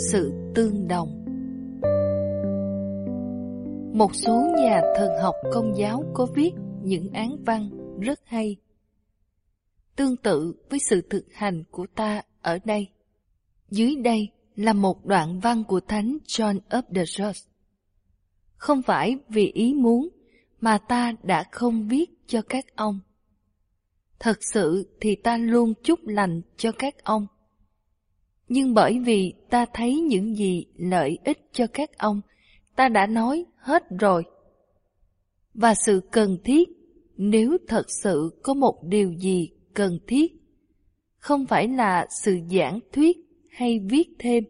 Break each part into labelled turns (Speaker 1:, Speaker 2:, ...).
Speaker 1: sự tương đồng. Một số nhà thần học công giáo có viết những án văn rất hay, tương tự với sự thực hành của ta ở đây. Dưới đây là một đoạn văn của Thánh John of the Cross. Không phải vì ý muốn mà ta đã không viết cho các ông. Thật sự thì ta luôn chúc lành cho các ông nhưng bởi vì ta thấy những gì lợi ích cho các ông, ta đã nói hết rồi. Và sự cần thiết, nếu thật sự có một điều gì cần thiết, không phải là sự giảng thuyết hay viết thêm,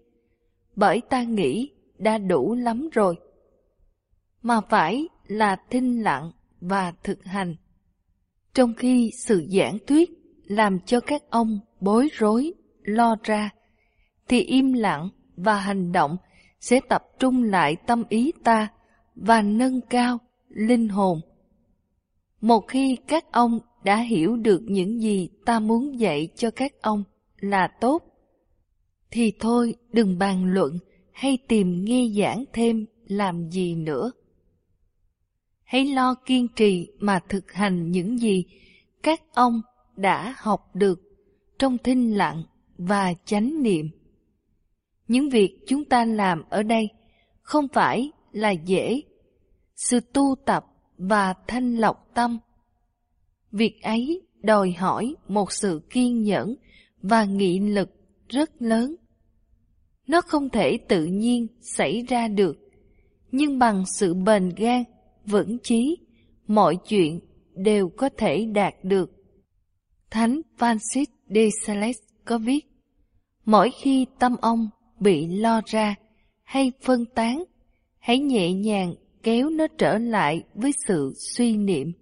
Speaker 1: bởi ta nghĩ đã đủ lắm rồi, mà phải là thinh lặng và thực hành. Trong khi sự giảng thuyết làm cho các ông bối rối, lo ra, thì im lặng và hành động sẽ tập trung lại tâm ý ta và nâng cao linh hồn. Một khi các ông đã hiểu được những gì ta muốn dạy cho các ông là tốt, thì thôi đừng bàn luận hay tìm nghe giảng thêm làm gì nữa. Hãy lo kiên trì mà thực hành những gì các ông đã học được trong thinh lặng và chánh niệm. Những việc chúng ta làm ở đây không phải là dễ. Sự tu tập và thanh lọc tâm. Việc ấy đòi hỏi một sự kiên nhẫn và nghị lực rất lớn. Nó không thể tự nhiên xảy ra được, nhưng bằng sự bền gan, vững chí, mọi chuyện đều có thể đạt được. Thánh Francis de Sales có viết, mỗi khi tâm ông bị lo ra hay phân tán, hãy nhẹ nhàng kéo nó trở lại với sự suy niệm.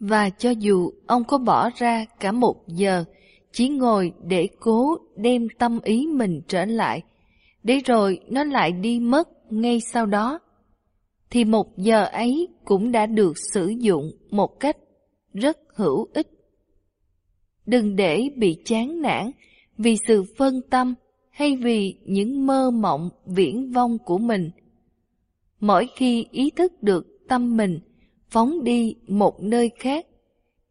Speaker 1: Và cho dù ông có bỏ ra cả một giờ chỉ ngồi để cố đem tâm ý mình trở lại, để rồi nó lại đi mất ngay sau đó, thì một giờ ấy cũng đã được sử dụng một cách rất hữu ích. Đừng để bị chán nản vì sự phân tâm hay vì những mơ mộng viễn vông của mình. Mỗi khi ý thức được tâm mình phóng đi một nơi khác,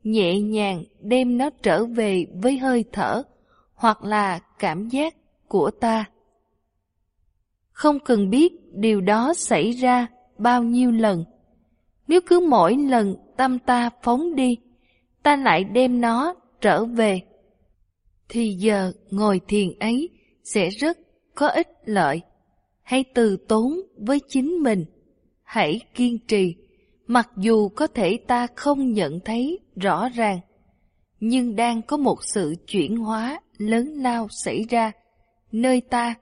Speaker 1: nhẹ nhàng đem nó trở về với hơi thở hoặc là cảm giác của ta. Không cần biết điều đó xảy ra bao nhiêu lần. Nếu cứ mỗi lần tâm ta phóng đi, ta lại đem nó trở về, thì giờ ngồi thiền ấy sẽ rất có ích lợi. Hãy từ tốn với chính mình, hãy kiên trì, mặc dù có thể ta không nhận thấy rõ ràng, nhưng đang có một sự chuyển hóa lớn lao xảy ra nơi ta.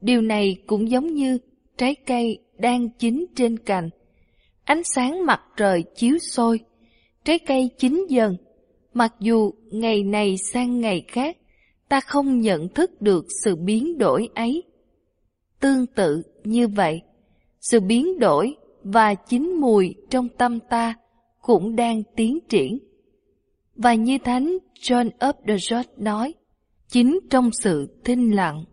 Speaker 1: Điều này cũng giống như trái cây đang chín trên cành. Ánh sáng mặt trời chiếu sôi, trái cây chín dần, mặc dù ngày này sang ngày khác, ta không nhận thức được sự biến đổi ấy. Tương tự như vậy, sự biến đổi và chín mùi trong tâm ta cũng đang tiến triển. Và như Thánh John of the nói, chính trong sự thinh lặng